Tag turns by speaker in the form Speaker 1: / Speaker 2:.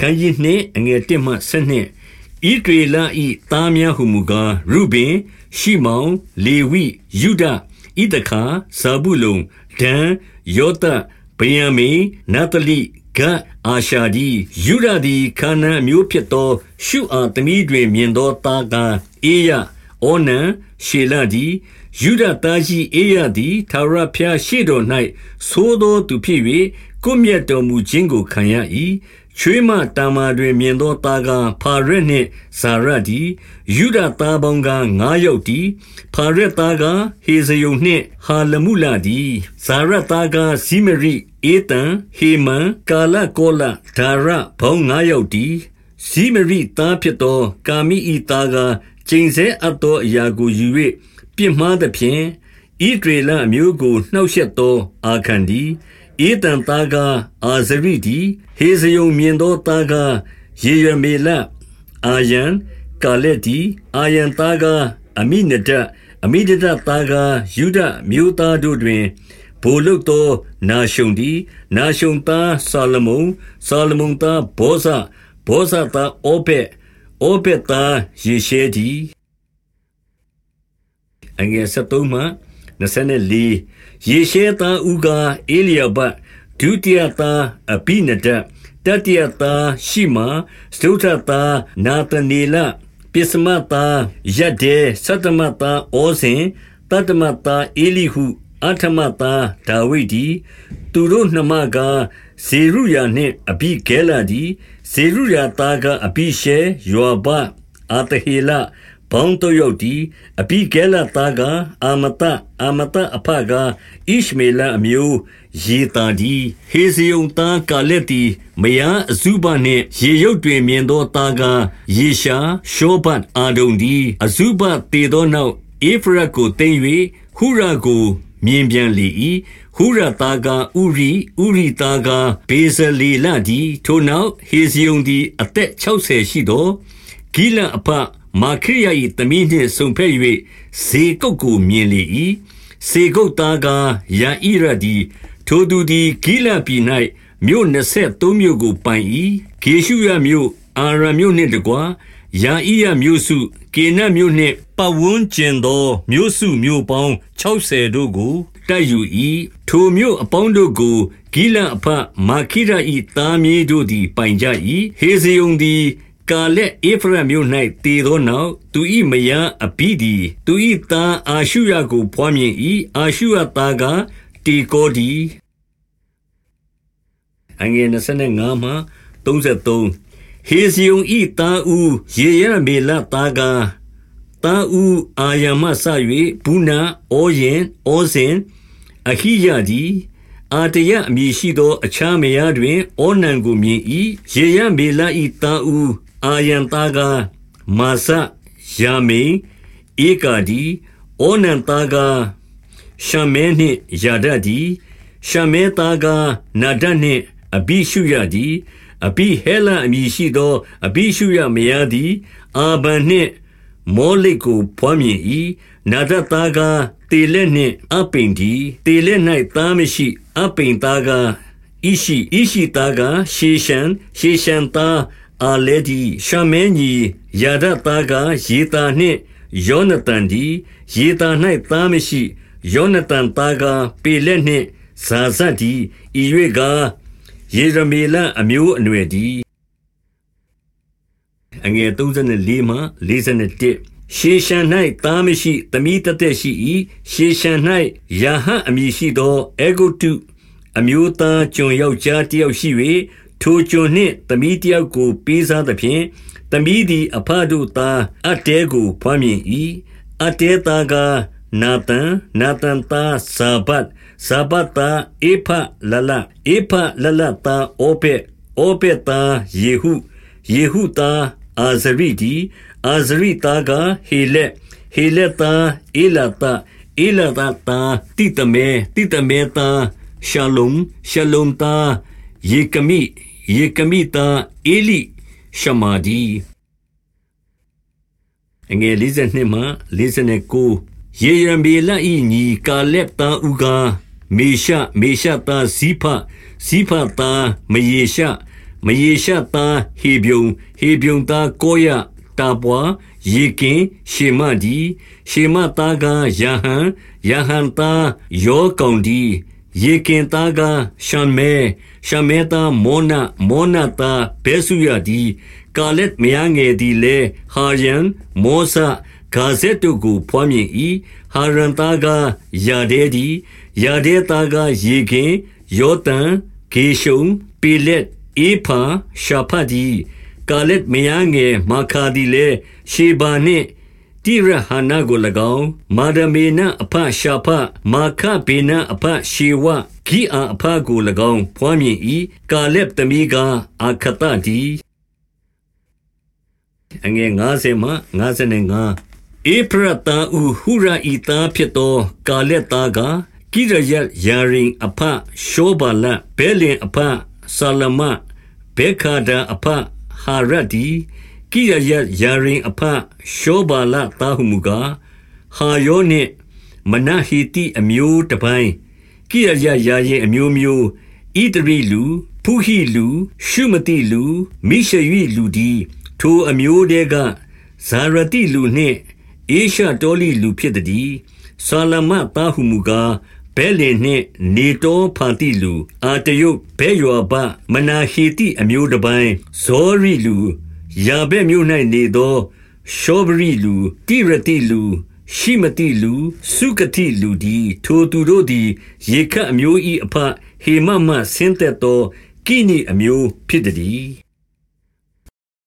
Speaker 1: ခန်းကြီးနှင့်အငယ်1မှ7ဣဒေလဤသားများဟုမူကားရုဘင်ရှိမောင်လေဝိယုဒဣဒခါဇာဘူးလုံဒန်ယောသဗေယမေနတလိဂတ်အာရှာဒီယုဒသည်ခါနန်အမျိုးဖြစ်သော ရှုအာသမီးတွင်မြင်သောသားကားအေယဩနံရှေလဒီယုဒသားကြီးအေယသည်သာရဖျားရှိတော်၌သိုးသောသူဖြစ်၍ကိုမြတ်တော်မူခြင်းကိုခံရ၏ ချွေးမတာမာတွင်မြင်သောသားကားဖာရက်နှင့်ဇာရတီယုဒသားပေါင်းကားငါးယောက်တီဖာရက်သားကားဟေဇယုန်နှင့်ဟာလမုလာတီဇာရသားကားဇိမရိအေတံဟေမံကာလကောလဒါရဘောင်းငါးယောက်တီဇိမရိသားဖြစ်သော ကာမိဤသားကားကျိန်ဆဲအပ်သောအရာကိုယူ၍ပြစ်မှားသဖြင့်ဣဒရေလအမျိုးကိုနှောက်ယှက်သော အာခန်ဒီ ဧတံသားကားအာဇရိဒီဟေဇယုံမြင်သောသားကားယေရမေလအာယံကာလက်ဒီအာယံသားကားအမိနဒအမိဒဒသားကားယူဒမျိုးသားတို့တွင်ဘိုလုတ်သောနာရှုံဒီနာရှုံသားဆာလမုန်ဆာလမုန်သားဘောဇဘောဇသားအိုဘက်အိုဘက်သားယေရှဲဒီအငယ်73မှ 24ယေရှဲသားဥကာအေလျာဘဒုတိယသားအဘိနဒတတိယသားရှိမာစတုထသားနာသနေလပစ္စမသားယတ်ဒေသတ္တမသားဩဇင်တတ္တမသားအေလိဟုအထမသားဒါဝိဒ်ဒီသူတို့နှမကဇေရုယာနှင့်အဘိဂဲလာဒီဇေရုယာသားကအဘိရှေယောဘအာတဟေလ ဘောင်းတို့ယောက်ဒီအဘိကဲလသားကအာမတအာမတအဖကဣရှမေလအမျိုးယေတာဒီဟေဇယုန်သားကာလက်တီမယားအဇုဘနှင့်ရေရုပ်တွင်မြင်သောသားကယေရှာရှောဘတ်အာဒုန်ဒီအဇုဘတေသောနောက်အေဖရကိုတိမ့်၍ဟုရကိုမြင်ပြန်လေ၏ဟုရသားကဥရိဥရိသားကဘေဇလေလဒီထိုနောက်ဟေဇယုန်ဒီအသက်60ရှိသောဂိလအဖ မာခိရ၏သမီးနှင့်ဆုံဖက်၍ဇေကုတ်ကိုမြင်လေ၏ဇေကုတ်သားကယာဣရဒီထိုသူသည်ဂိလပြည်၌မြို့23မြို့ကိုပိုင်၏ဂေရှုရမြို့အာရမြို့နှင့်တကွာယာဣရမြို့စုကေနမြို့နှင့်ပဝန်းကျင်သောမြို့စုမြို့ပေါင်း60တို့ကိုတိုက်ယူ၏ထိုမြို့အပေါင်းတို့ကိုဂိလအဖမာခိရ၏သားမြေးတို့သည်ပိုင်ကြ၏ဟေဇယုန်သည် ကာလက်ဧဖရမြို့၌တည်သောနောက်သူ၏မယားအဘိဒီသူ၏သားအာရှုရကိုဖွားမြင်၏အာရှုရသားကတေကောဒီအငယ်25မှ33ဟေဇယုန်ဤသားဦးယေရမေလသားကသားဦးအာယမဆ၍ဘူးနာဩယင်ဩဇင်အခိယဒီအာတယအမည်ရှိသော အခြားမယားတွင်ဩနံကိုမြင်၏ယေရမေလဤသားဦး အာယံသားကမာဆယာမေဧကာဒီဩနံသားကရှမဲနှင့်ယာဒဒီရှမဲသားကနာဒနှင့်အဘိရှုရသည်အဘိဟဲလအမည်ရှိသောအဘိရှုရမယားသည်အာဗန်နှင့်မောလိကိုဖွားမြင်၏နာဒသားကတေလက်နှင့်အပိန်ဒီတေလက်၌သားမရှိအပိန်သားကဣရှိဣရှိသားကရှေရှံရှေရှံသား အာလေဒီရှမဲညီယာဒသားကယေတာနှင့်ယောနသန်ဒီယေတာ၌သားမရှိယောနသန်သားကပေလက်နှင့်ဇာဇတ်ဒီဤ၍ကယေရမေလအမျိုးအနွယ်ဒီအငယ်34မှ41ရှေရှံ၌သားမရှိသမီးတသက်ရှိ၏ရှေရှံ၌ယာဟအမည်ရှိသောအေဂုတုအမျိုးသားကျွန်ယောက်ျားတယောက်ရှိ၍ ထိုကျွန်နှင့်သမီးတယောက်ကိုပေးစားသဖြင့်သမီးသည်အဖတို့သားအတဲကိုဖွမ်းမြင်၏အတဲသားကနာသန်နာသန်သားဇာဘတ်ဇာဘတ်သားအေဖလလအေဖလလသားအိုပေအိုပေသားယေဟုယေဟုသားအာဇရိဒီအာဇရိသားကဟေလက်ဟေလက်သားအေလာသားအေလာသားတိတမဲတိတမဲသားရှလုံရှလုံသားယေကမိ ယေကမိသားအေလိရှမာဒီအငယ်52မှ59ယေရမေလဤညီကာလက်သားဥကာမေရှမေရှသားဇိဖဇိဖသားမယေရှမယေရှသားဟေဗျုံဟေဗျုံသားကိုရတာပွားယေကင်ရှေမဒီရှေမသားကယဟန်ယဟန်သားယောကောင်ဒီ ယေကင်သားကရှံမဲရှံမဲသားမောနမောနသားဘဲဆုရဒီကာလက်မယားငယ်ဒီလေဟာယန်မောဆာဂါဇက်တို့ကိုဖွားမြင်၏ဟာရန်သားကယာဒဲဒီယာဒဲသားကယေကင်ယောတန်ဂေရှုံပေလက်အေဖာရှာဖတ်ဒီကာလက်မယားငယ်မာခါဒီလေရှေဘာနှင့် တိရဟာနာကို၎င်းမာဒမေနအဖရှာဖမာခဘေနအဖရှေဝဂိအာအဖကို၎င်းဖွားမြင်၏ကာလက်သမီးကအာခတဒီအငယ်90မှ95ဧဖရတာဥဟုရာဤသားဖြစ်သော ကာလက်သားကကိရယယာရင်အဖရှောဘာလဘဲလင်အဖဆာလမဘေခါဒာအဖဟာရဒီ ကိရယယာရင်အဖရှောဘာလတာဟုမူကားဟာယောနှင့်မနဟီတိအမျိုးတပိုင်းကိရယယာရင်အမျိုးမျိုးဣတရိလူဖုဟိလူ ရှုမတိလူမိရှယိလူဒီထိုအမျိုးတဲကဇာရတိလူနှင့်အေရှတောလိလူဖြစ်သည်ဆာလမတာဟုမူကားဘဲလင်နှင့်နေတောဖန်တိလူအာတယုတ်ဘဲယောဘမနာဟီတိအမျိုးတစ်ပိုင်းဇောရိလူ ယာဘဲမြို့၌နေသောရှောဘရိလူတိရတိလူ ရှိမတိလူ စုကတိလူဒီထိုသူတို့သည်ရေခတ်အမျိုး၏အဖဟေမမဆင်းသက်သောကိနိအမျိုးဖြစ်သည်